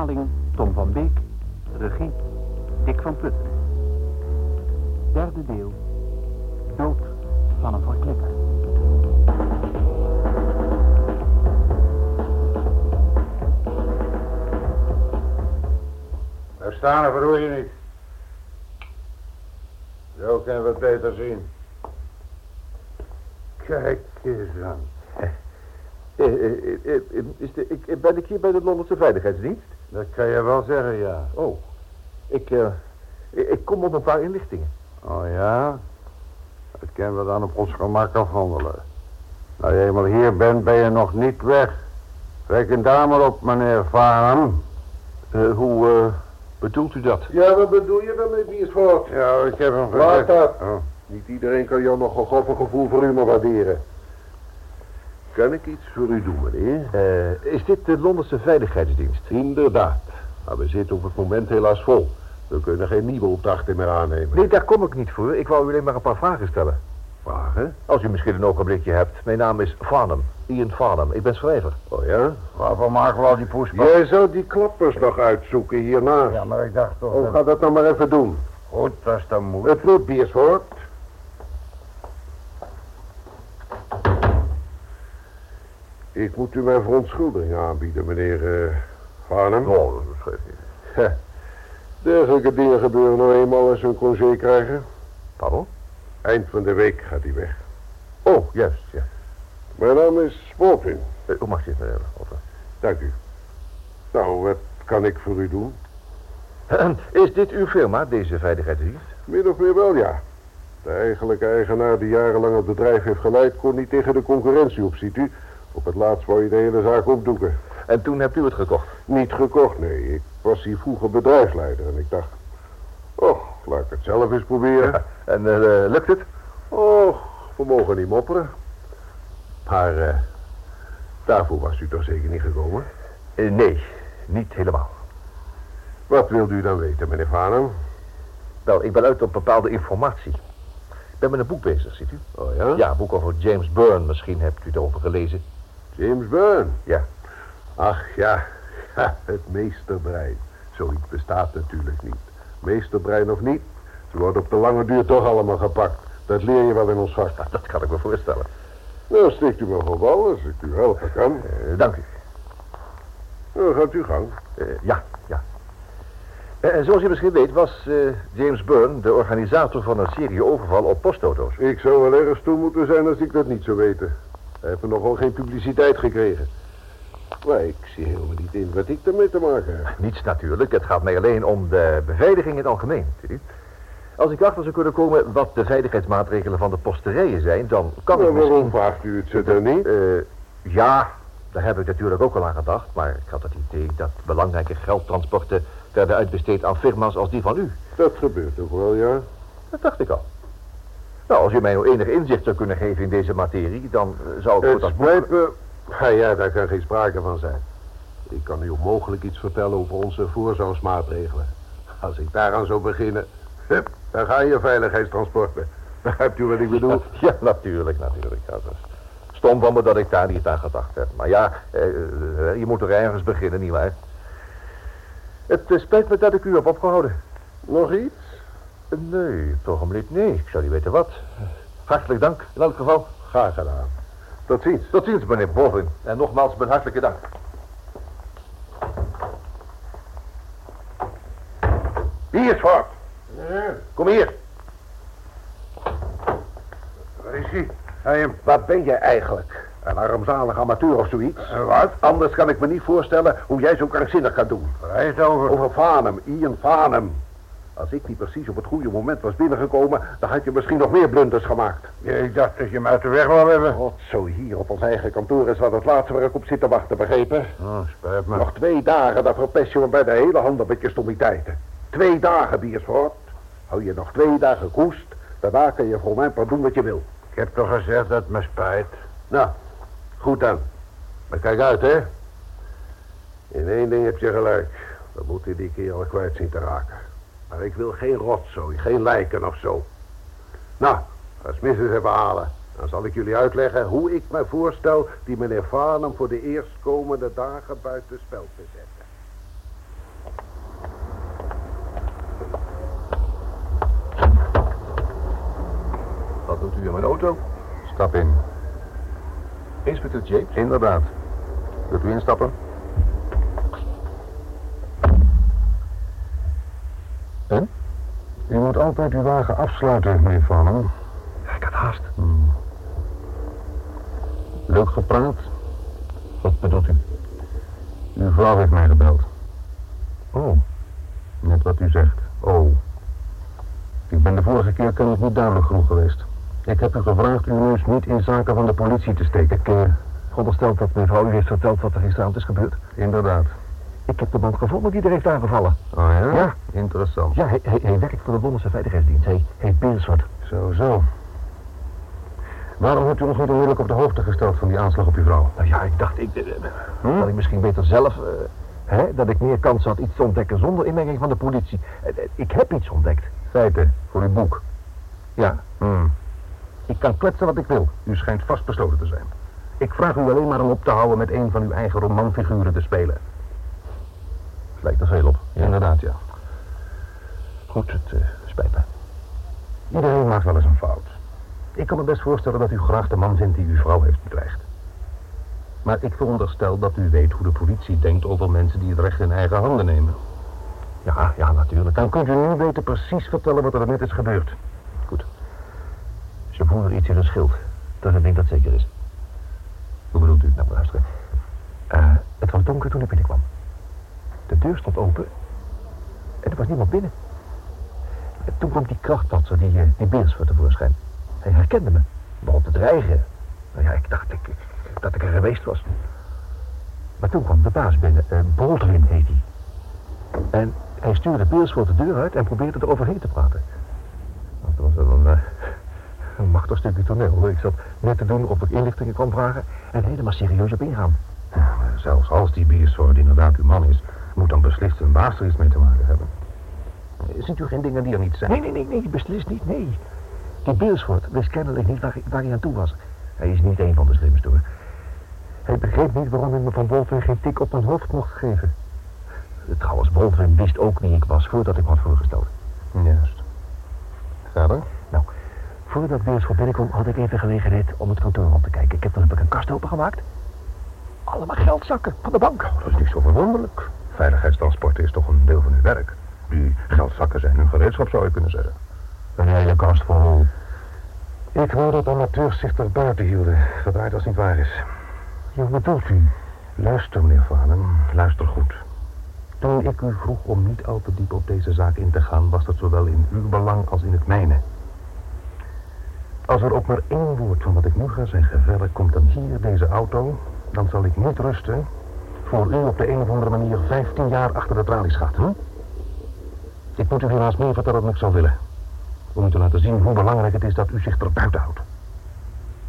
Tom van Beek, regie Dick van Putten. Derde deel, Dood van een verklikker. Daar staan er verroer je niet. Zo kunnen we het beter zien. Kijk eens aan. Eh, eh, eh, eh, is de, ik, ben ik hier bij de Londense Veiligheidsdienst? Dat kan je wel zeggen, ja. Oh, ik, eh, ik, kom op een paar inlichtingen. Oh ja? Dat kunnen we dan op ons gemak afhandelen. Nou je eenmaal hier bent, ben je nog niet weg. Reken daar maar op, meneer Farnham. Eh, hoe eh, bedoelt u dat? Ja, wat bedoel je daarmee, Biersvoort? Ja, ik heb hem Laat dat. Oh. Niet iedereen kan jou nog een een gevoel voor humor waarderen. Kan ik iets voor u doen, meneer? Eh, is dit de Londense Veiligheidsdienst? Inderdaad. Maar we zitten op het moment helaas vol. We kunnen geen nieuwe opdrachten meer aannemen. Nee, daar kom ik niet voor. Ik wou u alleen maar een paar vragen stellen. Vragen? Als u misschien een ogenblikje hebt. Mijn naam is Farnham. Ian Farnham. Ik ben schrijver. Oh ja? Waarvoor maken we al die poespas? Jij zou die klappers nog uitzoeken hierna. Ja, maar ik dacht toch... Oh, dat- ga dat nou maar even doen. Goed, als dat moet. Het moet, Biersvoort. Ik moet u mijn verontschuldiging aanbieden, meneer eh Farnham. Oh, dat. Dergelijke dingen gebeuren nou eenmaal als we een congé krijgen. Pardon? Eind van de week gaat hij weg. Oh, juist, ja. Mijn naam is Baldwin. Eh, hoe mag je het, meneer Otter? Dank u. Nou, wat kan ik voor u doen? Is dit uw firma, deze veiligheidsdienst? Min of meer wel, ja. De eigenlijke eigenaar die jarenlang het bedrijf heeft geleid... kon niet tegen de concurrentie op, ziet u. Op het laatst wou je de hele zaak opdoeken. En toen hebt u het gekocht? Niet gekocht, nee. Ik was hier vroeger bedrijfsleider en ik dacht... Och, laat ik het zelf eens proberen. En eh, lukt het? Och, we mogen niet mopperen. Maar eh, daarvoor was u toch zeker niet gekomen? Eh, nee, niet helemaal. Wat wilt u dan weten, meneer Vanum? Wel, ik ben uit op bepaalde informatie. Ik ben met een boek bezig, ziet u? Oh ja? Ja, een boek over James Byrne. Misschien hebt u het over gelezen. James Byrne. Ja. Ach ja, ja, het meesterbrein. Zoiets bestaat natuurlijk niet. Meesterbrein of niet, ze worden op de lange duur toch allemaal gepakt. Dat leer je wel in ons vak. Dat kan ik me voorstellen. Nou, steekt u maar voor wal als ik u helpen kan. Eh, dank u. Nou, gaat u gang. Eh, ja, ja. Eh, En zoals u misschien weet was eh, James Byrne de organisator van een serie overval op postauto's. Ik zou wel erg stoer moeten zijn als ik dat niet zou weten. Hij heeft er nogal geen publiciteit gekregen. Maar ik zie helemaal niet in wat ik ermee te maken heb. Niets natuurlijk, het gaat mij alleen om de beveiliging in het algemeen. Als ik achter zou kunnen komen wat de veiligheidsmaatregelen van de posterijen zijn, dan kan ik misschien... waarom vraagt u het ze dan niet? Eh, ja, daar heb ik natuurlijk ook al aan gedacht. Maar ik had het idee dat belangrijke geldtransporten werden uitbesteed aan firma's als die van u. Dat gebeurt ook wel, ja. Dat dacht ik al. Nou, als u mij nou enig inzicht zou kunnen geven in deze materie, dan eh, zou ik Het dat me. Ja, ja, daar kan geen sprake van zijn. Ik kan u onmogelijk iets vertellen over onze voorzorgsmaatregelen. Als ik daaraan zou beginnen, hup, dan gaan je veiligheidstransporten. Begrijpt u wat ik bedoel? Ja, natuurlijk, natuurlijk. Ja, stom van me dat ik daar niet aan gedacht heb. Maar ja, eh, eh, je moet er ergens beginnen, nietwaar? Het eh, spijt me dat ik u heb opgehouden. Nog iets? Eh, nee, op het ogenblik nee. Ik zou niet weten wat. Eh, Hartelijk dank, in elk geval. Graag gedaan. Tot ziens. Tot ziens, meneer Bovin. En nogmaals, mijn hartelijke dank. Hier is Fort. Kom hier. Waar is hij? Hij, wat ben jij eigenlijk? Een armzalig amateur of zoiets? wat? Anders kan ik me niet voorstellen hoe jij zo krankzinnig kan doen. Waar is het over? Over Vanum, Ian Vanum. Als ik niet precies op het goede moment was binnengekomen, dan had je misschien nog meer blunders gemaakt. ik dacht dat je hem uit de weg wou hebben. God, zo hier op ons eigen kantoor is wat het laatste waar ik op zit te wachten, begrepen? Oh, spijt me. Nog twee dagen, dan verpest je me bij de hele handen met je stommiteiten. Twee dagen, Biersvoort. Hou je nog twee dagen koest, daarna kan je voor mij maar doen wat je wil. Ik heb toch gezegd dat het me spijt. Nou, goed dan. Maar kijk uit, hè. In één ding heb je gelijk. We moeten die kerel kwijt zien te raken. Maar ik wil geen rotzooi, geen lijken of zo. Nou, ga Smith eens even halen. Dan zal ik jullie uitleggen hoe ik me voorstel die meneer Farnham voor de eerstkomende dagen buiten spel te zetten. Wat doet u in mijn auto? Stap in. Inspecteur James? Inderdaad. Wilt u instappen? En? U moet altijd uw wagen afsluiten, meneer Farnham. Ik had haast. Hmm. Leuk gepraat. Wat bedoelt u? Uw vrouw heeft mij gebeld. Oh, net wat u zegt. Oh. Ik ben de vorige keer kennelijk niet duidelijk genoeg geweest. Ik heb u gevraagd uw neus niet in zaken van de politie te steken. Ik veronderstel dat mevrouw u heeft verteld wat er gisteravond is gebeurd. Inderdaad. Ik heb de man gevonden die er heeft aangevallen. Oh ja? Ja. Interessant. Ja, hij, hij, hij werkt voor de Londense Veiligheidsdienst. Hij heet Beersford. Zo, zo. Waarom hebt u ons niet onmiddellijk op de hoogte gesteld van die aanslag op uw vrouw? Nou ja, ik dacht ik, uh, hm? dat ik misschien beter zelf... Uh, hè, dat ik meer kans had iets te ontdekken zonder inmenging van de politie. ik heb iets ontdekt. Feiten, voor uw boek. Ja. Hmm. Ik kan kletsen wat ik wil. U schijnt vastbesloten te zijn. Ik vraag u alleen maar om op te houden met een van uw eigen romanfiguren te spelen. Lijkt er veel op. Ja, inderdaad, ja. Goed, het uh, spijt me. Iedereen maakt wel eens een fout. Ik kan me best voorstellen dat u graag de man vindt die uw vrouw heeft bedreigd. Maar ik veronderstel dat u weet hoe de politie denkt over mensen die het recht in eigen handen nemen. Ja, ja, natuurlijk. Dan kunt u nu weten precies vertellen wat er net is gebeurd. Goed. Ze voeren iets in een schild. Dat ik denk dat zeker is. Hoe bedoelt u? Nou, luisteren. Uh, het was donker toen ik binnenkwam. De deur stond open. En er was niemand binnen. En toen kwam die krachtpatser, die, uh, die Beersford tevoorschijn. Hij herkende me. Begon te dreigen. Nou ja, ik dacht ik, dat ik er geweest was. Maar toen kwam de baas binnen. Uh, heet hij. En hij stuurde Beersford de deur uit en probeerde er overheen te praten. Dat was een, uh, een machtig stukje toneel. Ik zat net te doen of ik inlichtingen kwam vragen en helemaal serieus op ingaan. Zelfs als die Beersford inderdaad uw man is, moet dan beslist een baas er iets mee te maken hebben. Ziet u geen dingen die er niet zijn? Nee, nee, nee, nee, beslist niet, nee. Die Beersford wist kennelijk niet waar, waar hij aan toe was. Hij is niet een van de slimste hoor. Hij begreep niet waarom hij me van Boltwin geen tik op mijn hoofd mocht geven. Trouwens, Boltwin wist ook wie ik was voordat ik me had voorgesteld. Juist. Verder? Nou, voordat Beersford binnenkwam had ik even gelegenheid om het kantoor rond te kijken. Ik heb dan heb ik een kast opengemaakt. Allemaal geldzakken van de bank. Oh, dat is niet zo verwonderlijk. Veiligheidstransport is toch een deel van uw werk. Die geldzakken zijn hun gereedschap, zou je kunnen zeggen. Een hele kast vol. Ik wou dat amateurs zich er buiten hielden, verdraaid als niet waar is. Wat bedoelt u? Luister, meneer Vanem, luister goed. Toen ik u vroeg om niet al te diep op deze zaak in te gaan, was dat zowel in uw belang als in het mijne. Als er ook maar één woord van wat ik nu ga zeggen verder komt dan hier deze auto, dan zal ik niet rusten voor u op de een of andere manier 15 jaar achter de tralies gaat. Hm? Ik moet u helaas meer vertellen dan ik zou willen. Om u te laten zien hoe belangrijk het is dat u zich er buiten houdt.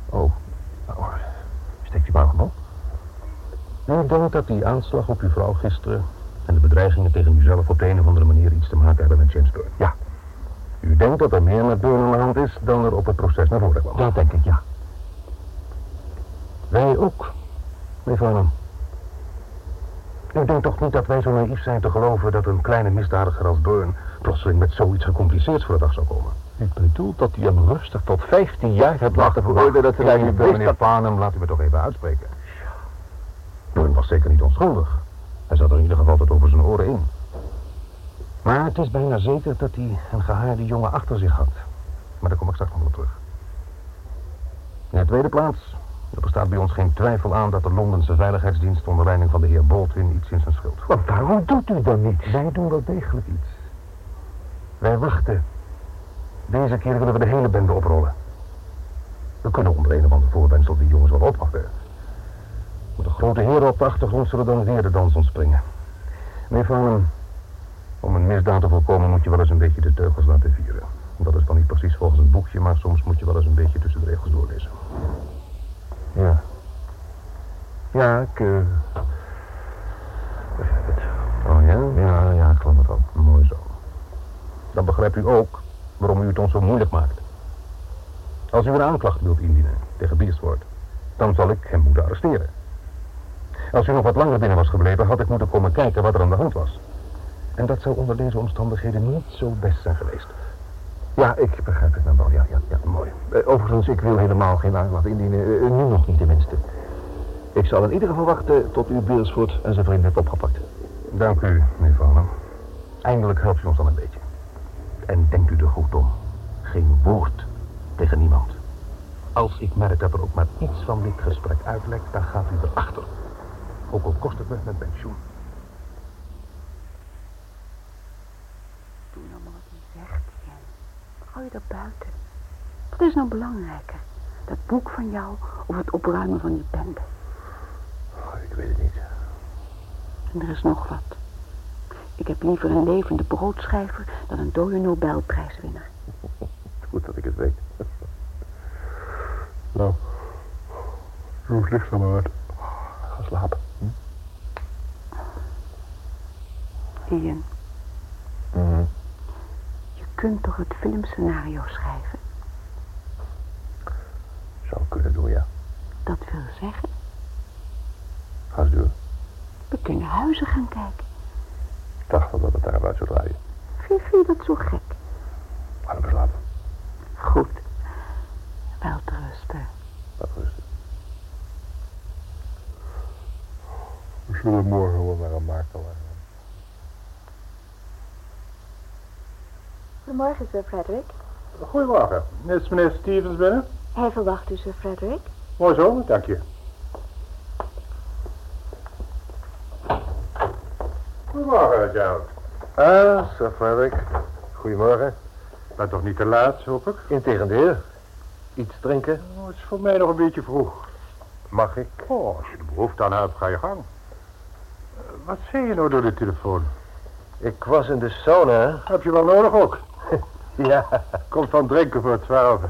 Oh, nou, steekt u maar gewoon. U denkt dat die aanslag op uw vrouw gisteren... en de bedreigingen tegen uzelf op de een of andere manier iets te maken hebben met James Byrne? Ja. U denkt dat er meer met Byrne aan de hand is dan er op het proces naar voren kwam? Dat denk ik, ja. Wij ook, meneer Farnham. U denkt toch niet dat wij zo naïef zijn te geloven dat een kleine misdadiger als Byrne plotseling met zoiets gecompliceerds voor de dag zou komen? Ik bedoel dat u hem rustig tot 15 jaar hebt laten veroordelen dat hij niet wist Meneer Farnham, laat u me toch even uitspreken. Byrne was zeker niet onschuldig. Hij zat er in ieder geval tot over zijn oren in. Maar het is bijna zeker dat hij een gehaarde jongen achter zich had. Maar daar kom ik straks nog op terug. In de tweede plaats, er bestaat bij ons geen twijfel aan dat de Londense Veiligheidsdienst onder leiding van de heer Baldwin iets in zijn schuld. Maar waarom doet u dan niet? Wij doen wel degelijk iets. Wij wachten. Deze keer willen we de hele bende oprollen. We kunnen onder een of ander voorwendsel die jongens wel opwachten. Maar de grote heren op de achtergrond zullen dan weer de dans ontspringen. Nee, van om een misdaad te voorkomen moet je wel eens een beetje de teugels laten vieren. Dat is dan niet precies volgens een boekje, maar soms moet je wel eens een beetje tussen de regels doorlezen. Ja. Ja, ik... Uh... Begrijp het. Oh ja? Ja, ja, ik geloof het wel. Mooi zo. Dan begrijpt u ook waarom u het ons zo moeilijk maakt. Als u een aanklacht wilt indienen tegen Beersford, dan zal ik hem moeten arresteren. Als u nog wat langer binnen was gebleven, had ik moeten komen kijken wat er aan de hand was. En dat zou onder deze omstandigheden niet zo best zijn geweest. Ja, ik begrijp het nou wel. Ja, ja, ja, mooi. Eh, overigens, ik wil helemaal geen aanklacht indienen. Eh, nu nog niet tenminste. Ik zal in ieder geval wachten tot u Beersford en zijn vriend hebt opgepakt. Dank u, meneer Vallen. Eindelijk helpt u ons dan een beetje. En denkt u er goed om. Geen woord tegen niemand. Als ik merk dat er ook maar iets van dit gesprek uitlekt, dan gaat u erachter. Ook al kost het me mijn pensioen. Doe nou maar wat hij zegt, Jen. Hou je daar buiten. Wat is nou belangrijker? Dat boek van jou of het opruimen van die bende? Oh, ik weet het niet. En er is nog wat. Ik heb liever een levende broodschrijver dan een dode Nobelprijswinnaar. Goed dat ik het weet. nou, doe het licht maar uit. Ga slapen. Hm? Ian, Mhm. Kunt toch het filmscenario schrijven? Zou kunnen doen, ja. Dat wil zeggen, Ga eens doen. we kunnen huizen gaan kijken. Ik dacht wel dat het daaruit zou draaien. Vind je dat zo gek? Ga dan slapen. Goed. Wel te rusten. Laat rusten. We zullen morgen wel naar een makelaar. Goedemorgen, Sir Frederick. Goedemorgen. Is meneer Stevens binnen? Hij verwacht u, Sir Frederick. Mooi zo, dank je. Goedemorgen, John. Ah, Sir Frederick. Goedemorgen. Ben toch niet te laat, hoop ik? Integendeel. Iets drinken? Oh, het is voor mij nog een beetje vroeg. Mag ik? Oh, als je er behoefte aan hebt, ga je gang. Eh, Wat zei je nou door de telefoon? Ik was in de sauna. Heb je wel nodig ook? Ja. Komt van drinken voor het twaalf.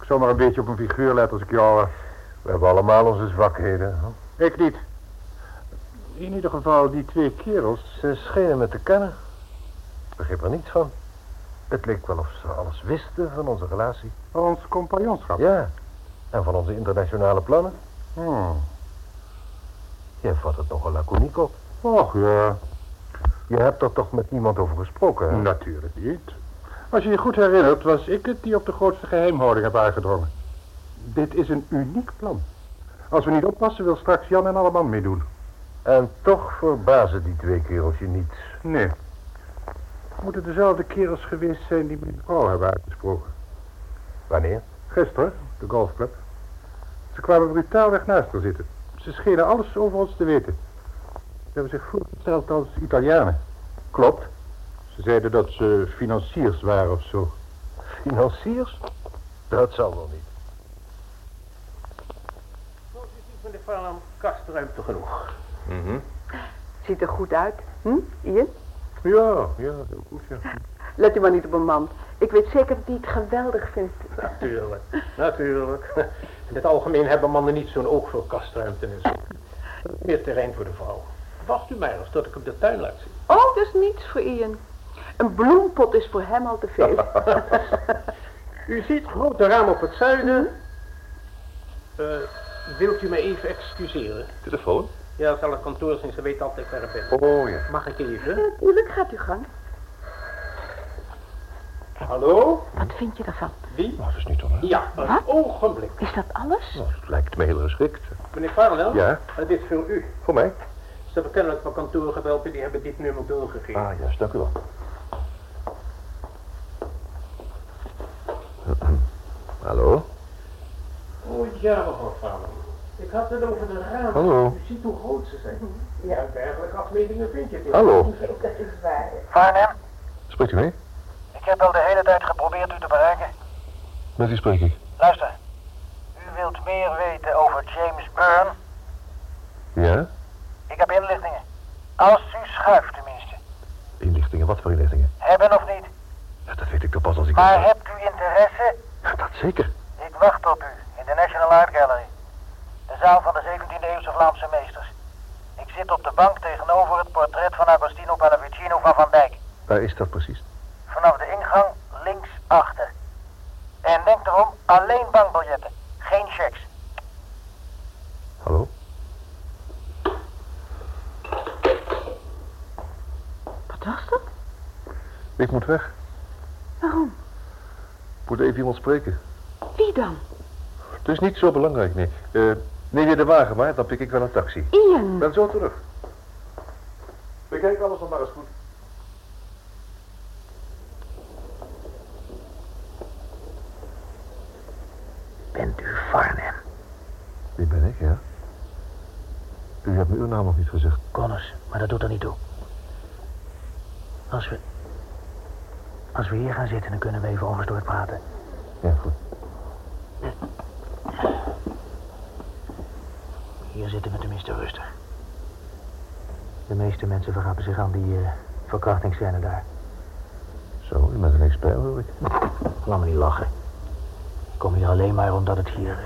Ik zou maar een beetje op mijn figuur letten als ik jou was. We hebben allemaal onze zwakheden. Ik niet. In ieder geval die twee kerels. Ze schenen me te kennen. Ik begreep er niets van. Het leek wel of ze alles wisten van onze relatie. Van ons compagnonschap. Ja. En van onze internationale plannen. Hmm. Je vat het nogal laconiek op. Och ja, Je hebt er toch met niemand over gesproken, hè? natuurlijk niet. Als je je goed herinnert, was ik het die op de grootste geheimhouding heb aangedrongen. Dit is een uniek plan. Als we niet oppassen, wil straks Jan en alle man meedoen. En toch verbazen die twee kerels je niet. Nee. Het moeten dezelfde kerels geweest zijn die mijn vrouw hebben uitgesproken. Wanneer? Gisteren, de golfclub. Ze kwamen brutaalweg naast haar zitten. Ze schenen alles over ons te weten. Ze hebben zich voorgesteld als Italianen. Klopt. Ze zeiden dat ze financiers waren of zo. Financiers? Dat zal wel niet. Zoals u ziet, meneer Farnham, kastruimte genoeg. Ziet er goed uit. Hm, Ian? Ja, ja, heel goed, ja. Let u maar niet op een man. Ik weet zeker dat hij het geweldig vindt. Natuurlijk, natuurlijk. In het algemeen hebben mannen niet zo'n oog voor kastruimte en zo. Meer terrein voor de vrouw. Wacht u maar eens tot ik op de tuin laat zien. Oh, dat is niets voor Ian. Een bloempot is voor hem al te veel. U ziet grote raam op het zuiden. Eh, wilt u mij even excuseren? Telefoon? Ja, zal het kantoor zijn, ze weet altijd waar ik ben. Oh ja. Mag ik even? Natuurlijk gaat u gang. Hallo? Wat vind je ervan? Wie? Nou, dat is niet hoor. Ja, een Wat? ogenblik. Is dat alles? Nou, het lijkt me heel geschikt. Meneer Farnham? Ja? Dit is voor u. Voor mij? Ze hebben kennelijk van kantoor gebeld en die hebben dit nummer doorgegeven. Ah, juist, dank u wel. Hallo? Oh ja, mevrouw. Ik had het over de ramen. Hallo. U ziet hoe groot ze zijn. Ja, dergelijke afmetingen vind je het Hallo. Dat is waar. Farnham, Spreekt u mee? ik heb al de hele tijd geprobeerd u te bereiken. Met wie spreek ik? Luister, u wilt meer weten over James Byrne? Ja? Ik heb inlichtingen. Als u schuift tenminste. Inlichtingen, wat voor inlichtingen? Hebben of niet? Ja, dat weet ik toch pas als ik... Maar hebt u interesse? Ja, dat zeker. Ik wacht op u in de National Art Gallery. De zaal van de 17e eeuwse Vlaamse meesters. Ik zit op de bank tegenover het portret van Agostino Pallavicino van Van Dijk. Waar is dat precies? Vanaf de ingang links achter. En denk erom, alleen bankbiljetten. Geen checks. Hallo? Wat was dat? Ik moet weg. Waarom? Ik moet even iemand spreken. Wie dan? Het is niet zo belangrijk, nee. Eh, neem je de wagen maar, dan pik ik wel een taxi. Ian. Ben zo terug. Bekijk alles nog maar eens goed. Bent u Farnham? Wie ben ik, ja? U hebt me uw naam nog niet gezegd. Connors, maar dat doet er niet toe. Als we... Als we hier gaan zitten, dan kunnen we even ongestoord praten. Ja, goed. Hier zitten we tenminste rustig. De meeste mensen vergapen zich aan die uh, verkrachtingsscène daar. Zo, u bent een expert, hoor ik. Laat me niet lachen. Ik kom hier alleen maar omdat het hier... Uh,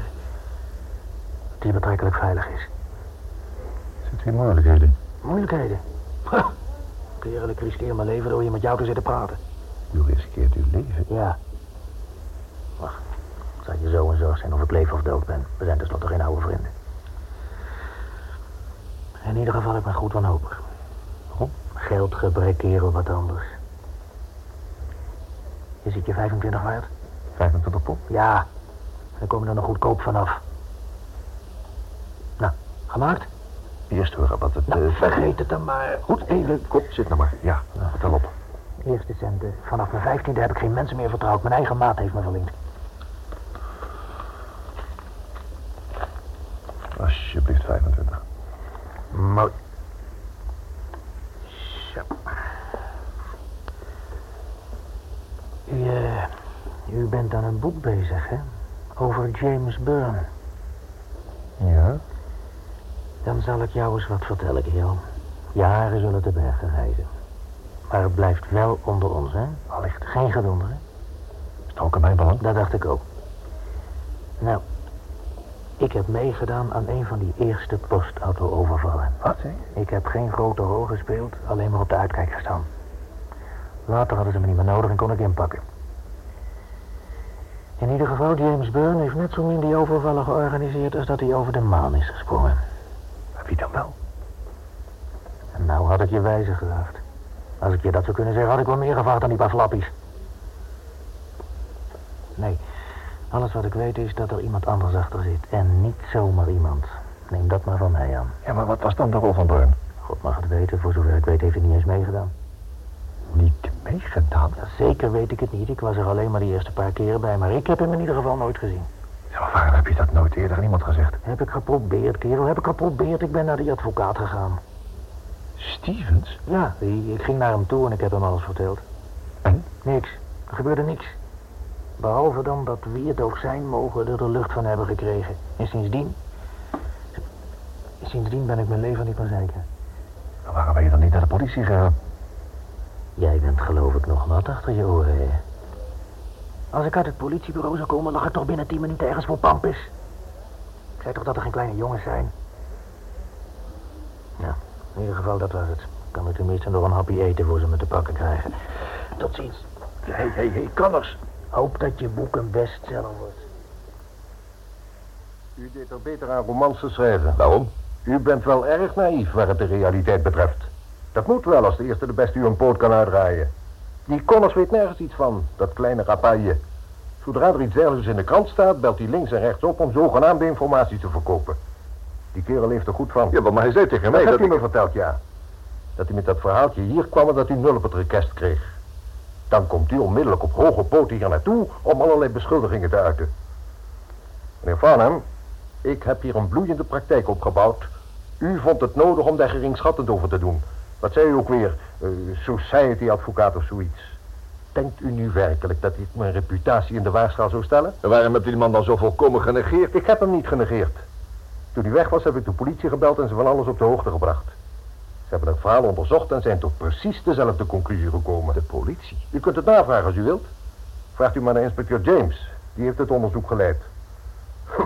het hier betrekkelijk veilig is. Zit hier moeilijkheden? Moeilijkheden? Kerel, ik riskeer mijn leven door hier met jou te zitten praten. U riskeert uw leven? Ja. Wacht, zou je zo en zo zijn of ik leef of dood ben. We zijn tenslotte geen oude vrienden. In ieder geval, ik ben goed wanhopig. Waarom? Geldgebrek, kerel, wat anders. Je ziet je 25 waard? 25 pop? Ja, dan kom je er nog goedkoop vanaf. Nou, gemaakt? Eerst horen wat het... Nou, eh, vergeet het dan maar. Goed, even. Kop, zit nou maar. Ja, vertel op. Eerste centen. Vanaf mijn vijftiende heb ik geen mensen meer vertrouwd. Mijn eigen maat heeft me verlinkt. Alsjeblieft, 25. Mooi. Zo. U, eh, u bent aan een boek bezig, hè? Over James Byrne. Ja? Dan zal ik jou eens wat vertellen, kerel. Jaren zullen te bergen reizen. Maar het blijft wel onder ons, hè? Allicht geen gedonder, hè? Is het ook in mijn belang? Dat dacht ik ook. Nou, ik heb meegedaan aan een van die eerste postauto-overvallen. Wat, hè? Ik heb geen grote rol gespeeld, alleen maar op de uitkijk gestaan. Later hadden ze me niet meer nodig en kon ik inpakken. In ieder geval, James Byrne heeft net zo min die overvallen georganiseerd als dat hij over de maan is gesprongen. Maar wie dan wel? En nou had ik je wijzer geraakt. Als ik je dat zou kunnen zeggen, had ik wel meer gevraagd dan die paar flappies. Nee, alles wat ik weet is dat er iemand anders achter zit. En niet zomaar iemand. Neem dat maar van mij aan. Ja, maar wat was dan de rol van Byrne? God mag het weten, voor zover ik weet heeft hij niet eens meegedaan. Niet meegedaan? Ja, zeker weet ik het niet. Ik was er alleen maar de eerste paar keren bij, maar ik heb hem in ieder geval nooit gezien. Ja, maar waarom heb je dat nooit eerder aan iemand gezegd? Heb ik geprobeerd, kerel, heb ik geprobeerd. Ik ben naar die advocaat gegaan. Stevens? Ja, ik ging naar hem toe en ik heb hem alles verteld. En? Niks. Er gebeurde niks. Behalve dan dat wie het ook zijn mogen er de lucht van hebben gekregen. En sindsdien... Sindsdien ben ik mijn leven niet meer zeker. Waarom ben je dan niet naar de politie gegaan? Jij bent geloof ik nog wat achter je oren, hè? Als ik uit het politiebureau zou komen, lag ik toch binnen tien minuten ergens voor Pampus. Ik zei toch dat er geen kleine jongens zijn? In ieder geval, dat was het. Ik kan er tenminste nog een hapje eten voor ze me te pakken krijgen. Tot ziens. Hé, hé, hé, kanners. Hoop dat je boek een bestseller wordt. U deed er beter aan romans te schrijven. Waarom? U bent wel erg naïef waar het de realiteit betreft. Dat moet wel als de eerste de beste u een poot kan uitdraaien. Die Connors weet nergens iets van, dat kleine rapaille. Zodra er iets dergelijks in de krant staat, belt hij links en rechts op om zogenaamde informatie te verkopen. Die kerel leeft er goed van. Ja, maar hij zei tegen mij dat... Dat heeft hij me verteld, ja. Dat hij met dat verhaaltje hier kwam en dat hij nul op het rekest kreeg. Dan komt u onmiddellijk op hoge poten hier naartoe om allerlei beschuldigingen te uiten. Meneer Farnham, ik heb hier een bloeiende praktijk opgebouwd. U vond het nodig om daar geringschattend over te doen. Wat zei u ook weer? Eh, society-advocaat of zoiets. Denkt u nu werkelijk dat dit mijn reputatie in de waarschaal zou stellen? En waarom hebt u die man dan zo volkomen genegeerd? Ik heb hem niet genegeerd. Toen hij weg was heb ik de politie gebeld en ze van alles op de hoogte gebracht. Ze hebben het verhaal onderzocht en zijn tot precies dezelfde conclusie gekomen. De politie? U kunt het navragen als u wilt. Vraagt u maar naar inspecteur James. Die heeft het onderzoek geleid. Hm,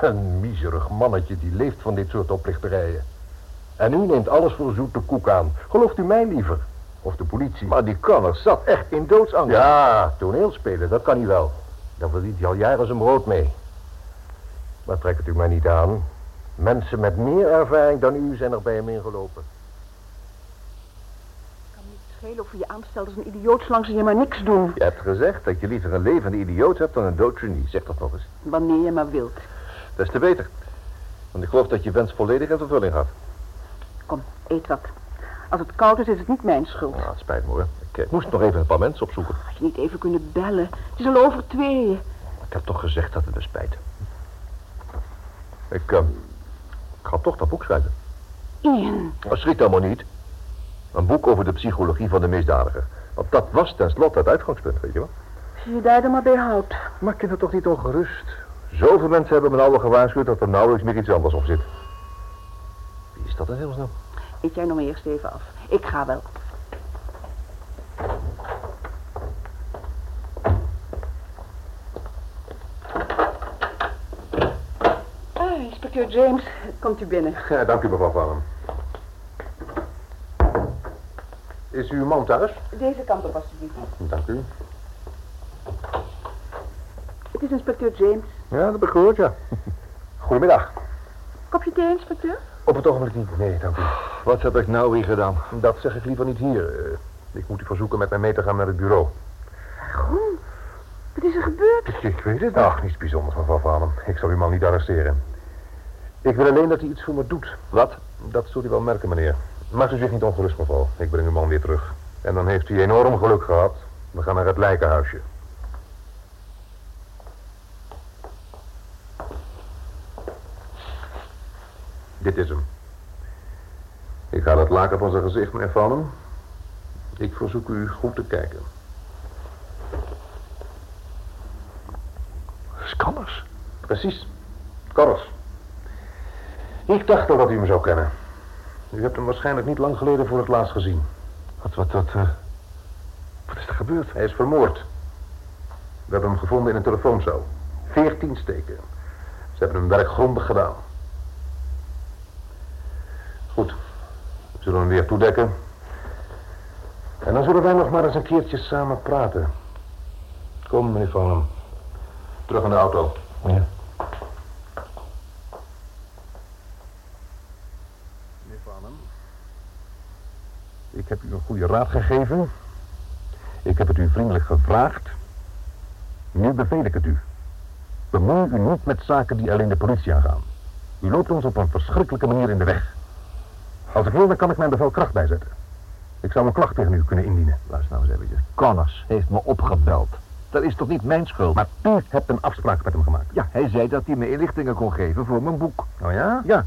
Een miserig mannetje die leeft van dit soort oplichterijen. En u neemt alles voor zoete koek aan. Gelooft u mij liever? Of de politie? Maar die Connor zat echt in doodsangst. Ja, toneelspelen, dat kan hij wel. Dan verdient hij al jaren zijn brood mee. Maar trek het u maar niet aan. Mensen met meer ervaring dan u zijn er bij hem ingelopen. kan me niet schelen of je je aanstelt als een idioot zolang ze je maar niks doen. Je hebt gezegd dat je liever een levende idioot hebt dan een dood genie. Zeg dat nog eens. Wanneer je maar wilt. Des te beter. Want ik geloof dat je wens volledig in vervulling gaat. Kom, eet wat. Als het koud is, is het niet mijn schuld. Nou, het spijt me hoor. Ik eh, moest nog even een paar mensen opzoeken. Had je niet even kunnen bellen? Het is al over tweeën. Ik heb toch gezegd dat het me spijt. Ik, eh, ik ga toch dat boek schrijven. Ian, schrik dan maar niet. Een boek over de psychologie van de misdadiger. Want dat was tenslotte het uitgangspunt, weet je wel. als je daar dan maar bij houdt. Maak je er toch niet ongerust? Zoveel mensen hebben me al gewaarschuwd dat er nauwelijks meer iets anders op zit. Wie is dat in hemelsnaam? Eet jij nog maar eerst even af. Ik ga wel. Inspecteur James, komt u binnen. Ja, dank u mevrouw Vallen. Is uw man thuis? Deze kant op, alstublieft. Dank u. Het is inspecteur James. Ja, dat heb ik gehoord, ja. Goedemiddag. Kopje thee, inspecteur? Op het ogenblik niet. Nee, dank u. Wat heb ik nou weer gedaan? Dat zeg ik liever niet hier. Eh, ik moet u verzoeken met mij mee te gaan naar het bureau. Waarom? Wat is er gebeurd? Ik, ik weet het. Ach, niets bijzonders, mevrouw Vallen. Ik zal uw man niet arresteren. Ik wil alleen dat hij iets voor me doet. Wat? Dat zult u wel merken, meneer. Maakt u zich niet ongerust, mevrouw. Ik breng uw man weer terug. En dan heeft hij enorm geluk gehad. We gaan naar het lijkenhuisje. Dit is hem. Ik ga het laken van zijn gezicht, meneer Vallen. Ik verzoek u goed te kijken. Scanners? Precies. Scanners. Ik dacht al dat u hem zou kennen. U hebt hem waarschijnlijk niet lang geleden voor het laatst gezien. Wat, wat, wat, eh, wat is er gebeurd? Hij is vermoord. We hebben hem gevonden in een telefooncel. Veertien steken. Ze hebben hem werk grondig gedaan. Goed. We zullen hem weer toedekken. En dan zullen wij nog maar eens een keertje samen praten. Kom, meneer Van. Terug in de auto. Ja. Meneer Vanhem. Ik heb u een goede raad gegeven. Ik heb het u vriendelijk gevraagd. Nu beveel ik het u. Bemoei u niet met zaken die alleen de politie aangaan. U loopt ons op een verschrikkelijke manier in de weg. Als ik wil, dan kan ik mijn bevel kracht bijzetten. Ik zou een klacht tegen u kunnen indienen. Luister nou eens eventjes. Connors heeft me opgebeld. Dat is toch niet mijn schuld? Maar u hebt een afspraak met hem gemaakt. Ja, hij zei dat hij me inlichtingen kon geven voor mijn boek. Oh ja? Ja.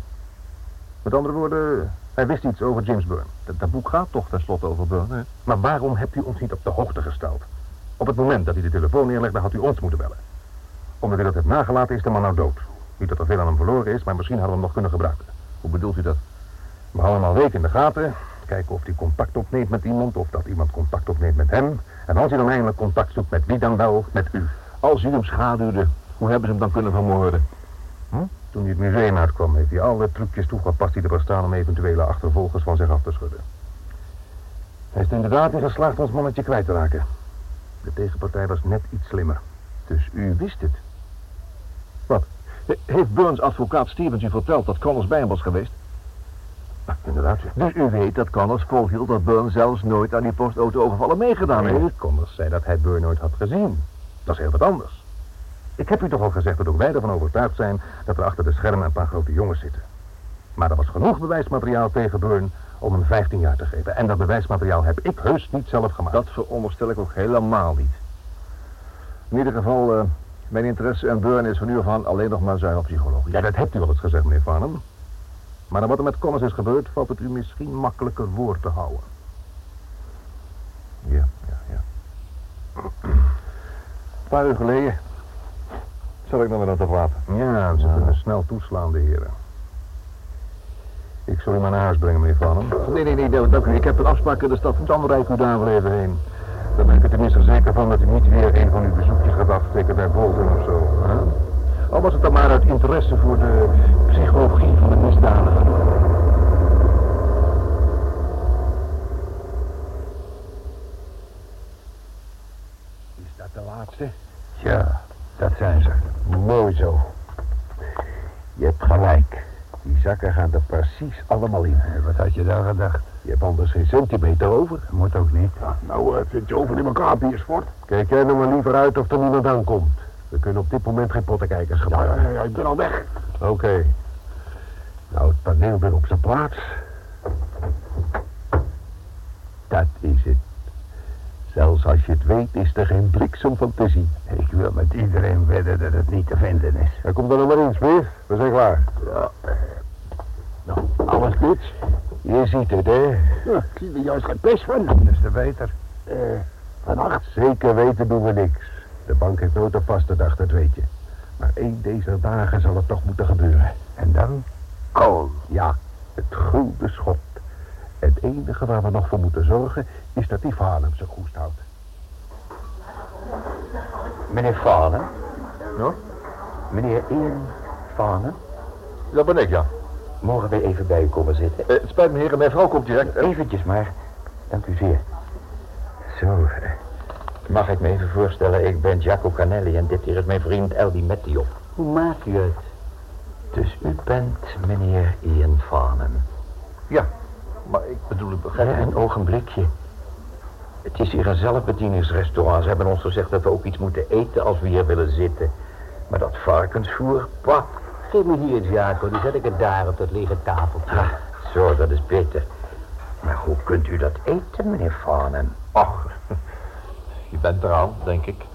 Met andere woorden, hij wist iets over James Byrne. Dat, dat boek gaat toch tenslotte over Byrne? Maar waarom hebt u ons niet op de hoogte gesteld? Op het moment dat hij de telefoon neerlegde, had u ons moeten bellen. Omdat u dat hebt nagelaten, is de man nou dood. Niet dat er veel aan hem verloren is, maar misschien hadden we hem nog kunnen gebruiken. Hoe bedoelt u dat? We houden hem al weken in de gaten. Kijken of hij contact opneemt met iemand, of dat iemand contact opneemt met hem. En als hij dan eindelijk contact zoekt met wie dan wel, met u. Als u hem schaduwde, hoe hebben ze hem dan kunnen vermoorden? Toen hij het museum uitkwam, heeft hij alle trucjes toegepast die er bestaan om eventuele achtervolgers van zich af te schudden. Hij is er inderdaad in geslaagd ons mannetje kwijt te raken. De tegenpartij was net iets slimmer. Dus u wist het. Wat? Heeft Burns advocaat Stevens u verteld dat Connors bij hem was geweest? inderdaad, ja. Dus u weet dat Connors volhield dat Burns zelfs nooit aan die postauto-overvallen meegedaan heeft? Nee, Connors zei dat hij Burn nooit had gezien. Dat is heel wat anders. Ik heb u toch al gezegd dat ook wij ervan overtuigd zijn dat er achter de schermen een paar grote jongens zitten. Maar er was genoeg bewijsmateriaal tegen Burn om hem 15 jaar te geven. En dat bewijsmateriaal heb ik heus niet zelf gemaakt. Dat veronderstel ik ook helemaal niet. In ieder geval, eh, mijn interesse in Burn is van nu af aan alleen nog maar zuiver psychologie. Ja, dat hebt u wel eens gezegd, meneer Farnham. Maar naar wat er met Connors is gebeurd, valt het u misschien makkelijker woord te houden. Ja, ja, ja. Een paar uur geleden zal ik nog weer aan te praten. Ja, ze kunnen snel toeslaan, de heren. Ik zal u maar naar huis brengen, meneer Van Nee, nee, nee, nee, dank u. Ik heb een afspraak in de stad. Dan rijd u daar wel even heen. Dan ben ik er tenminste zeker van dat u niet weer een van uw bezoekjes gaat afsteken bij Bolton of zo. Hè? Al was het dan maar uit interesse voor de psychologie van de misdadiger. Is dat de laatste? Ja. Dat zijn ze. Mooi zo. Je hebt gelijk. Die zakken gaan er precies allemaal in. Wat had je dan gedacht? Je hebt anders geen centimeter over. Moet ook niet. nou, uh, zit je over in elkaar, Biersport. Kijk jij nou maar liever uit of er niemand aankomt. We kunnen op dit moment geen pottenkijkers gebruiken. Ja, ja, ja, ik ben al weg. Oké. Nou, het paneel weer op zijn plaats. Dat is het. Zelfs als je het weet, is er geen bliksem van te zien. Ik wil met iedereen wedden dat het niet te vinden is. Er komt er nog maar in, Smith. We zijn klaar. Ja. Nou, alles goed? Je ziet het, hè? Ja, ik zie er juist geen pest van. Dat is te beter. Eh, vannacht? Zeker weten doen we niks. De bank heeft nooit een vaste dag, dat weet je. Maar één deze dagen zal het toch moeten gebeuren. En dan? Kool. Ja, het gulden schot. Het enige waar we nog voor moeten zorgen is dat die Farnham zijn koest houdt. Meneer Farnham? Ja? Meneer Ian Farnham? Dat ben ik, ja. Mogen wij even bij u komen zitten? Eh, het spijt me, heren. Mijn vrouw komt direct. Eventjes maar. Dank u zeer. Zo, eh, mag ik me even voorstellen? Ik ben Giacomo Canelli en dit hier is mijn vriend Eldi Mettio. Hoe maakt u het? Dus u bent meneer Ian Farnham? Ja, maar ik bedoel, ik Ja, begrijp een ogenblikje. Het is hier een zelfbedieningsrestaurant. Ze hebben ons gezegd dat we ook iets moeten eten als we hier willen zitten. Maar dat varkensvoer, pah. Geef me hier, Jaco. Dan zet ik het daar op dat lege tafeltje. Ah, zo, dat is beter. Maar hoe kunt u dat eten, meneer Farnham? Ach, je bent eraan, denk ik.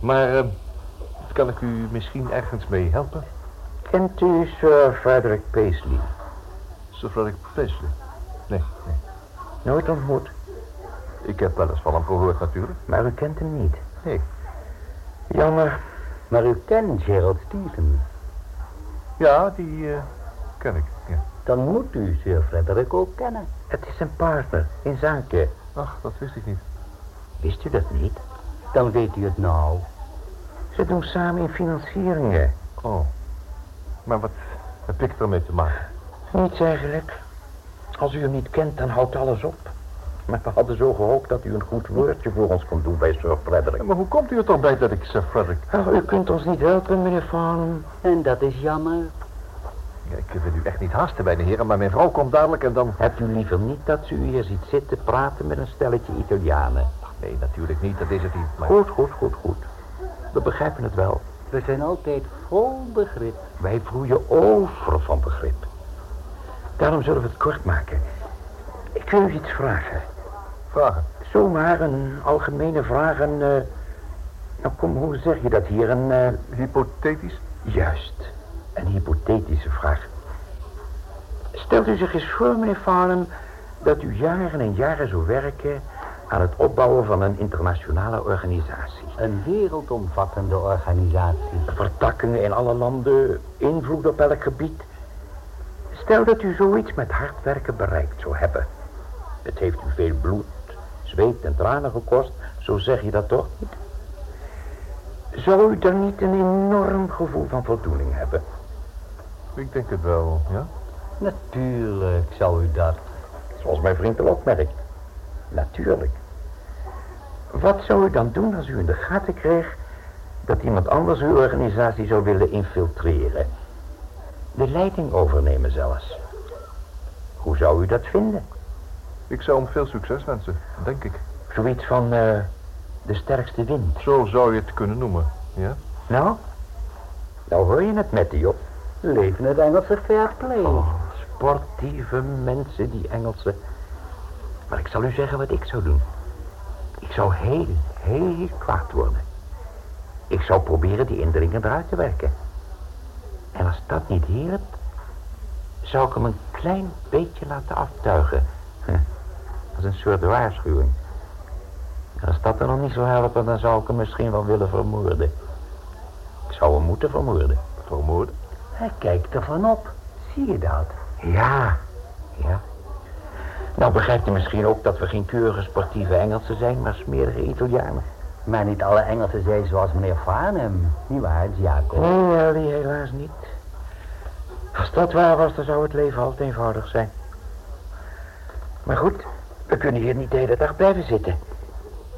Maar eh, kan ik u misschien ergens mee helpen? Kent u Sir Frederick Paisley? Sir Frederick Paisley? Nee, nee. Nooit ontmoet, Ik heb wel eens van hem gehoord natuurlijk. maar u kent hem niet. Nee. Jammer. Maar u kent Gerald Stevens. Ja, die eh, ken ik, ja. Dan moet u Sir Frederick ook kennen. Het is een partner in zaken. Ach, dat wist ik niet. Wist u dat niet? Dan weet u het nou. Ze doen samen in financieringen. Oh. Maar wat heb ik ermee te maken? Niets eigenlijk. Als u hem niet kent, dan houdt alles op. Maar we hadden zo gehoopt dat u een goed woordje voor ons kon doen bij Sir Frederick. Maar hoe komt u er toch bij dat ik Sir Frederick... U kunt ons niet helpen, meneer Farnham. En dat is jammer. Ja, ik wil u echt niet haasten bij de heren, maar mijn vrouw komt dadelijk en dan... Hebt u liever niet dat ze u hier ziet zitten praten met een stelletje Italianen? Ach, nee, natuurlijk niet, dat is het niet, maar... Goed, goed, goed, goed. We begrijpen het wel. We zijn altijd vol begrip. Wij vloeien over van begrip. Daarom zullen we het kort maken. Ik wil u iets vragen. Vragen. Zomaar een algemene vraag, een... eh, nou kom, hoe zeg je dat hier? Een... eh, Hypothetisch? Juist, een hypothetische vraag. Stelt u zich eens voor, meneer Farnham, dat u jaren en jaren zou werken aan het opbouwen van een internationale organisatie. Een wereldomvattende organisatie. Vertakkingen in alle landen, invloed op elk gebied. Stel dat u zoiets met hard werken bereikt zou hebben. Het heeft u veel bloed, zweet en tranen gekost, zo zeg je dat toch niet? Zou u dan niet een enorm gevoel van voldoening hebben? Ik denk het wel, ja? Natuurlijk zou u dat. Zoals mijn vriend al opmerkt. Natuurlijk. Wat zou u dan doen als u in de gaten kreeg dat iemand anders uw organisatie zou willen infiltreren? De leiding overnemen zelfs. Hoe zou u dat vinden? Ik zou hem veel succes wensen, denk ik. Zoiets van eh, de sterkste wind. Zo zou je het kunnen noemen, ja? Nou? Nou hoor je het met die op. Leven het Engelse fair play. Oh, sportieve mensen, die Engelsen. Maar ik zal u zeggen wat ik zou doen. Ik zou heel, heel kwaad worden. Ik zou proberen die indringer eruit te werken. En als dat niet hielp, zou ik hem een klein beetje laten aftuigen. Als een soort waarschuwing. En als dat er nog niet zou helpen, dan zou ik hem misschien wel willen vermoorden. Ik zou hem moeten vermoorden. Vermoorden? Hij kijkt ervan op. Zie je dat? Ja, ja. Nou begrijpt u misschien ook dat we geen keurige sportieve Engelsen zijn, maar smerige Italianen. Maar niet alle Engelsen zijn zoals meneer Farnham. Niet waar, Jacob? Nee, Ellie, helaas niet. Als dat waar was, dan zou het leven altijd eenvoudig zijn. Maar goed, we kunnen hier niet de hele dag blijven zitten.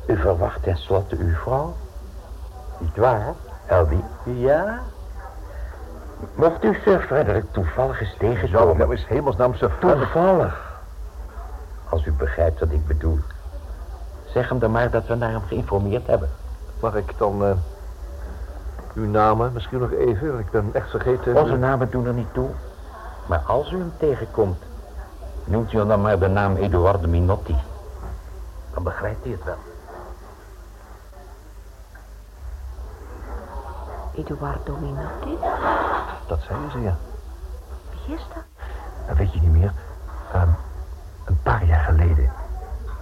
U verwacht tenslotte uw vrouw. Niet waar? Elby, Ja? mocht u Sir Frederick toevallig eens tegenkomen? nou is hemelsnaam Sir Frederick. Toevallig. Als u begrijpt wat ik bedoel. Zeg hem dan maar dat we naar hem geïnformeerd hebben. Mag ik dan eh, uw namen misschien nog even? Want ik ben echt vergeten. Onze namen doen er niet toe. Maar als u hem tegenkomt, noemt u dan maar de naam Eduardo Minotti. Dan begrijpt hij het wel. Eduardo Minotti? Dat zeiden ze, ja. Wie is dat? Dat weet je niet meer. Ehm, een paar jaar geleden.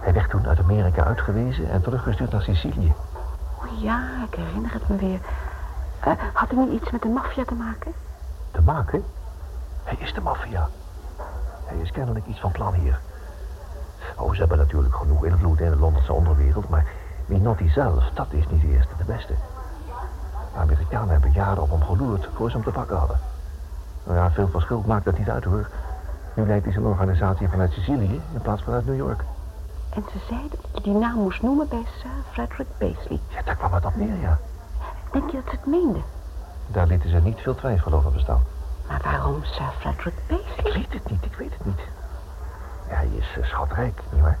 Hij werd toen uit Amerika uitgewezen en teruggestuurd naar Sicilië. Oh ja, ik herinner het me weer. Eh, had hij niet iets met de maffia te maken? Te maken? Hij is de maffia. Hij is kennelijk iets van plan hier. Oh, ze hebben natuurlijk genoeg invloed in de Londense onderwereld, maar Minotti zelf, dat is niet de eerste de beste. De Amerikanen hebben jaren op hem geloerd voor ze hem te pakken hadden. Nou ja, veel verschil maakt dat niet uit hoor. Nu leidt hij zijn organisatie vanuit Sicilië in plaats van uit New York. En ze zeiden dat je die naam moest noemen bij Sir Frederick Paisley. Ja, daar kwam het op neer, ja. Denk je dat ze het meenden? Daar lieten ze niet veel twijfel over bestaan. Maar waarom Sir Frederick Paisley? Ik weet het niet, ik weet het niet. Ja, hij is uh, schatrijk, nietwaar?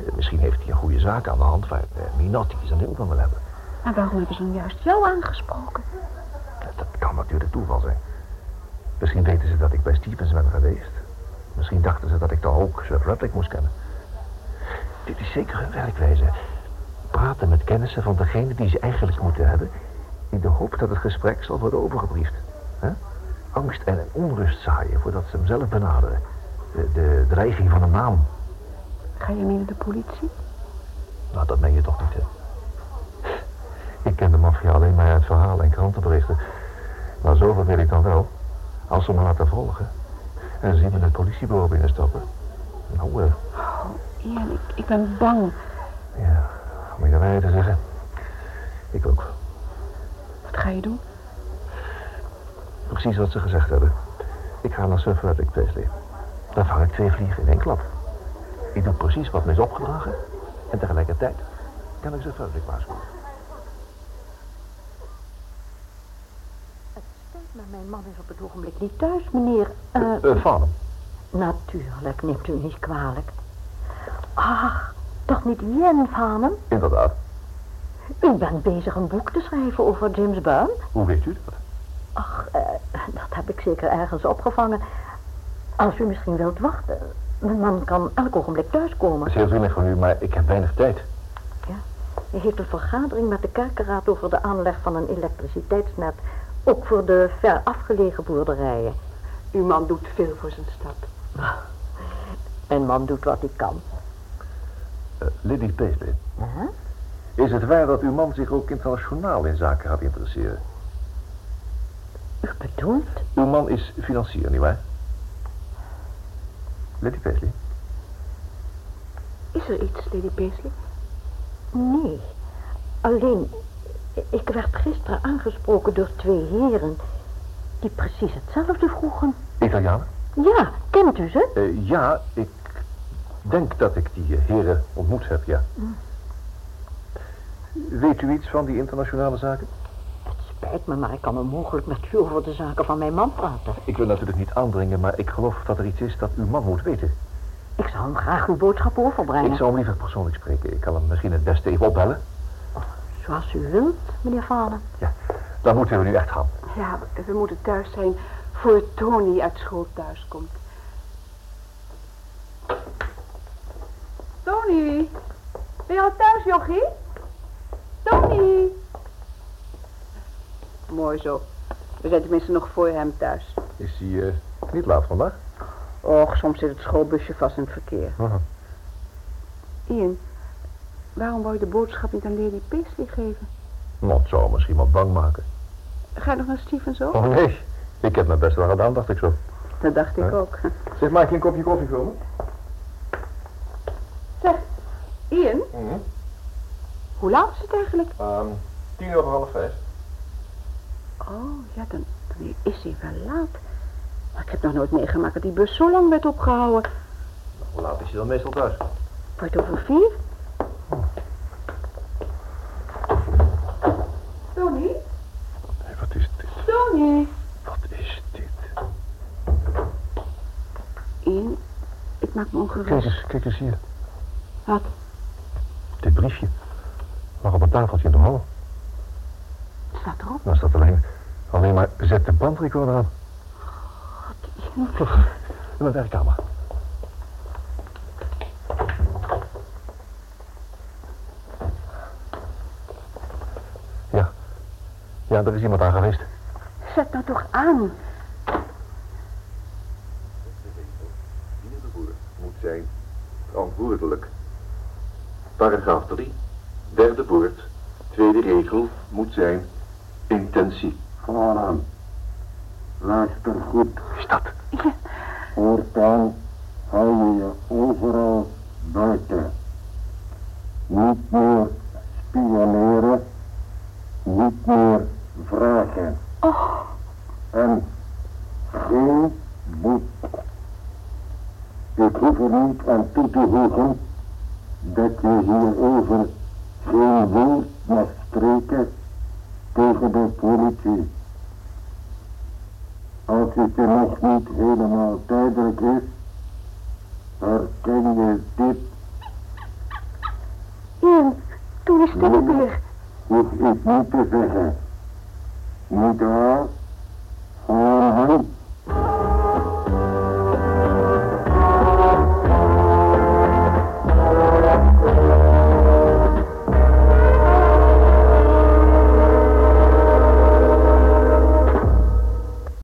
Uh, misschien heeft hij een goede zaak aan de hand waar uh, Minotti zijn deel van wil hebben. Maar waarom hebben ze dan juist jou aangesproken? Dat, dat kan natuurlijk toeval zijn. Misschien weten ze dat ik bij Stevens ben geweest. Misschien dachten ze dat ik toch ook Sir Frederick moest kennen. Dit is zeker hun werkwijze. Praten met kennissen van degene die ze eigenlijk moeten hebben... in de hoop dat het gesprek zal worden overgebriefd. Angst en onrust zaaien voordat ze hem zelf benaderen. De, de dreiging van een naam. Ga je mee naar de politie? Nou, dat meen je toch niet, hè? Ik ken de maffia alleen maar uit verhalen en krantenberichten. Maar zoveel weet ik dan wel. Als ze me laten volgen. En zien we het politiebureau binnenstappen. Nou, eh, Oh, Ian, ik, ik ben bang. ja, om je erbij te zeggen. Ik ook. Wat ga je doen? Precies wat ze gezegd hebben. Ik ga naar Sir Frederick Paisley. Dan vang ik twee vliegen in één klap. Ik doe precies wat me is opgedragen. En tegelijkertijd kan ik Sir Frederick waarschuwen. Het spijt me, mijn man is op het ogenblik niet thuis, meneer. eh Uh, van hem. natuurlijk, neemt u niet kwalijk. Ach, toch niet Jen van hem? Inderdaad. U bent bezig een boek te schrijven over James Bond? Hoe weet u dat? Ach, eh, dat heb ik zeker ergens opgevangen. Als u misschien wilt wachten. Mijn man kan elk ogenblik thuiskomen. Dat is heel vriendelijk van u, maar ik heb weinig tijd. Hij heeft een vergadering met de kerkenraad over de aanleg van een elektriciteitsnet. Ook voor de ver afgelegen boerderijen. Uw man doet veel voor zijn stad. Mijn man doet wat hij kan. Lady Paisley. Huh? Is het waar dat uw man zich ook internationaal in zaken gaat interesseren? U bedoelt? Uw man is financier, nietwaar? Lady Paisley? Is er iets, Lady Paisley? Nee. Alleen, ik werd gisteren aangesproken door twee heren... die precies hetzelfde vroegen. Italianen? Ja, kent u ze? Uh, ja, ik denk dat ik die uh, heren ontmoet heb, ja. Mm. Weet u iets van die internationale zaken? Het spijt me, maar ik kan onmogelijk met u over de zaken van mijn man praten. Ik wil natuurlijk niet aandringen, maar ik geloof dat er iets is dat uw man moet weten. Ik zou hem graag uw boodschap overbrengen. Ik zou hem liever persoonlijk spreken. Ik kan hem misschien het beste even opbellen. Zoals u wilt, meneer Vader. Ja, dan moeten we nu echt gaan. Ja, we moeten thuis zijn voor Tony uit school thuis Tony, ben je al thuis, jochie? Tony! Mooi zo. We zijn tenminste nog voor hem thuis. Is hij uh, niet laat vandaag? Och, soms zit het schoolbusje vast in het verkeer. -huh. Ian, waarom wou je de boodschap niet aan Lady Paisley geven? Nou, het zou misschien wat bang maken. Ga je nog naar Steven ook? Oh nee, ik heb mijn best wel gedaan, dacht ik zo. Dat dacht ik huh? ook. Zeg, maak je een kopje koffie voor me? Ian? Mhm. Hoe laat is het eigenlijk? Ehm, tien over half vijf. Oh, ja, dan, dan is hij wel laat. Maar ik heb nog nooit meegemaakt dat die bus zo lang werd opgehouden. Nou, hoe laat is hij dan meestal thuis? Kwart over vier. Tony? Nee, wat is dit? Tony! Wat is dit? In. ik maak me ongerust. Kijk eens hier. Wat? Dit briefje. Lag op een tafeltje in de hal. Wat staat erop? Dan staat alleen, alleen maar zet de bandrecorder aan. In mijn werkkamer. Ja. Ja, er is iemand aan geweest. Zet nou toch aan. moet zijn verantwoordelijk. Paragraaf 3, derde woord, tweede regel moet zijn intentie. Vooraan. Luister goed. Is dat? Voortaan hou je je overal buiten. Niet meer spioneren. Niet meer vragen. En geen boek. Ik hoef er niet aan toe te voegen dat je hierover geen woord mag spreken tegen de politie. Als het je nog niet helemaal duidelijk is, herken je dit, Ian, doe je stem weer. hoef ik niet te zeggen. Niet waar?